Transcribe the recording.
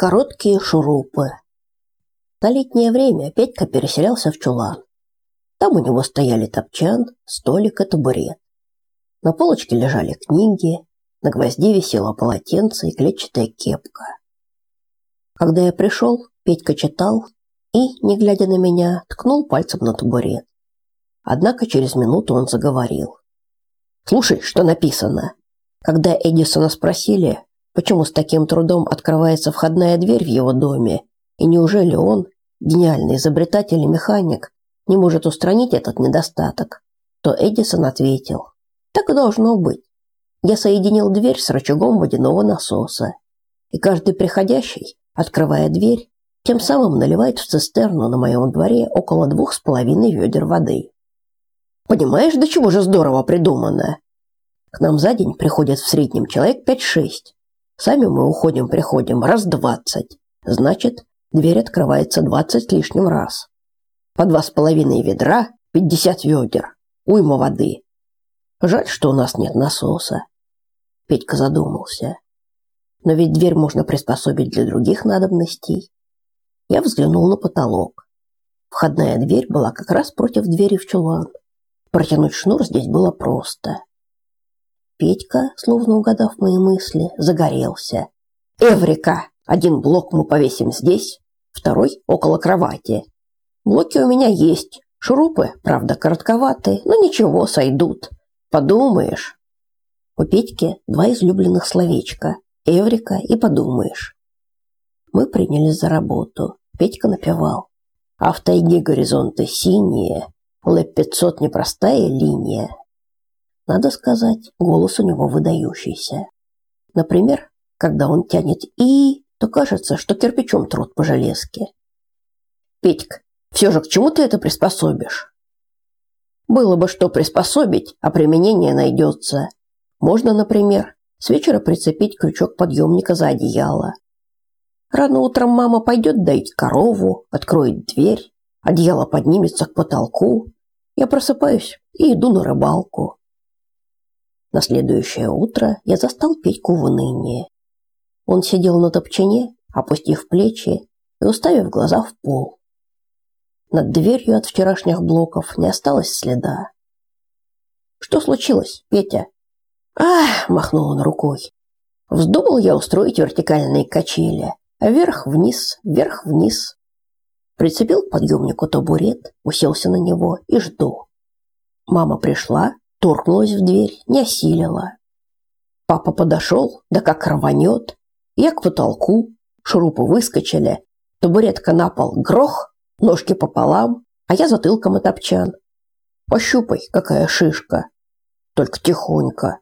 Короткие шурупы. На летнее время Петька переселялся в чулан. Там у него стояли топчан, столик и табурет. На полочке лежали книги, на гвозде висело полотенце и клетчатая кепка. Когда я пришел, Петька читал и, не глядя на меня, ткнул пальцем на табурет. Однако через минуту он заговорил. «Слушай, что написано?» Когда Эдисона спросили, Почему с таким трудом открывается входная дверь в его доме? И неужели он, гениальный изобретатель и механик, не может устранить этот недостаток? То Эдисон ответил: "Так и должно быть. Я соединил дверь с рычагом водяного насоса, и каждый приходящий, открывая дверь, тем самым наливает в цистерну на моем дворе около двух с половиной ведер воды. Понимаешь, до чего же здорово придумано? К нам за день приходит в среднем человек 5-6. Сами мы уходим-приходим раз двадцать. Значит, дверь открывается двадцать лишним раз. По два с половиной ведра, пятьдесят ведер. Уйма воды. Жаль, что у нас нет насоса. Петька задумался. Но ведь дверь можно приспособить для других надобностей. Я взглянул на потолок. Входная дверь была как раз против двери в чулан. Протянуть шнур здесь было просто. Петька, словно угадав мои мысли, загорелся. «Эврика! Один блок мы повесим здесь, второй около кровати. Блоки у меня есть. Шурупы, правда, коротковатые, но ничего, сойдут. Подумаешь». У Петьки два излюбленных словечка «Эврика» и «подумаешь». Мы принялись за работу. Петька напевал. А в тайге горизонты синие, ЛЭП-500 непростая линия, надо сказать, голос у него выдающийся. Например, когда он тянет «и», то кажется, что кирпичом труд по железке. «Петька, все же к чему ты это приспособишь?» «Было бы что приспособить, а применение найдется. Можно, например, с вечера прицепить крючок подъемника за одеяло. Рано утром мама пойдет доить корову, откроет дверь, одеяло поднимется к потолку. Я просыпаюсь и иду на рыбалку. На следующее утро я застал Петьку в унынии. Он сидел на топчине, опустив плечи и уставив глаза в пол. Над дверью от вчерашних блоков не осталось следа. Что случилось, Петя? Ах, махнул он рукой. Вздумал я устроить вертикальные качели, вверх-вниз, вверх-вниз. Прицепил к подъемнику табурет, уселся на него и жду. Мама пришла, торкнулась в дверь, не осилила. Папа подошел, да как рванет. Я к потолку, шурупы выскочили, табуретка на пол, грох, ножки пополам, а я затылком и топчан. Пощупай, какая шишка. Только тихонько.